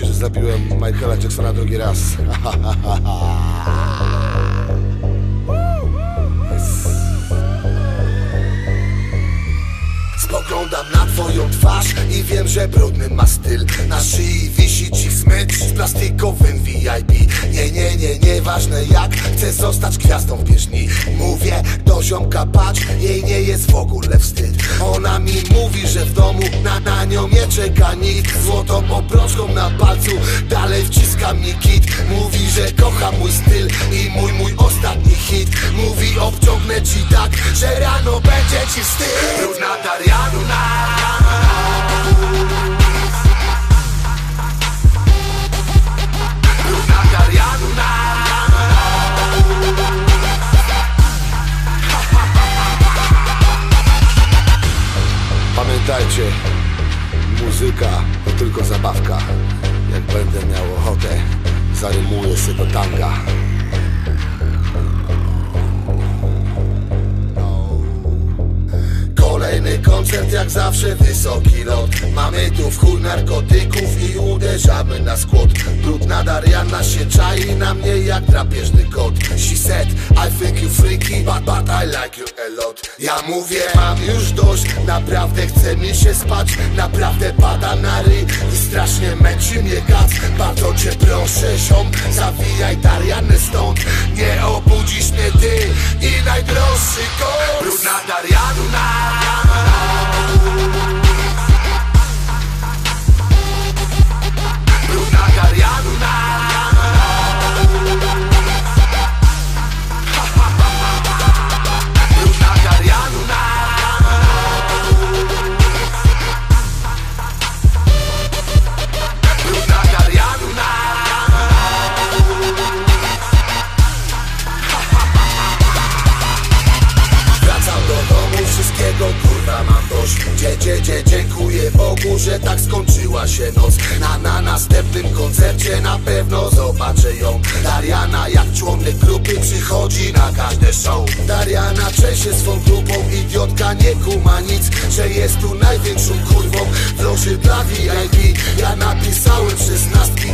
zabiłem Michaela Jacksona drugi raz. Spoglądam na twoją twarz i wiem, że brudny ma styl Na szyi wisi ci smycz z plastikowym VIP Nie, nie, nie, nieważne jak, chcę zostać gwiazdą w bieżni. Mówię do ziomka, patrz, jej nie jest w ogóle wstyd. Ona mi mówi, że w domu na, na nią nie czeka nikt. Złotą obrączką na palcu, dalej wciska mi kit. Mówi, że kocha mój styl i mój, mój ostatni hit. Mówi, obciągnę ci tak, że rano będzie ci wstyd. Brudna Darianuna Brudna Muzyka to tylko zabawka. Jak będę miał ochotę, zarymuję sobie do tanga. Kolejny koncert jak zawsze wysoki lot. Mamy tu w chuj narkotyków i uderzamy na skłot Brudna Dariana się czai na mnie jak drapieżny said I think you freaky but, but I like you a lot. Ja mówię mam już dość. Naprawdę chce mi się spać. Naprawdę pada na ryj I strasznie męczy mnie gaz. Bardzo cię proszę ziom Zawijaj Darianę stąd. Nie obudzisz mnie ty I najdroższy Dzie, dzie, dzie, dziękuję Bogu, że tak skończyła się noc. Na, na następnym koncercie na pewno zobaczę ją. Dariana jak członek grupy przychodzi na każde show. Dariana trzęsie swą grupą, idiotka nie kuma nic Że jest tu największą kurwą w loży dla VIP Ja napisałem szesnastki,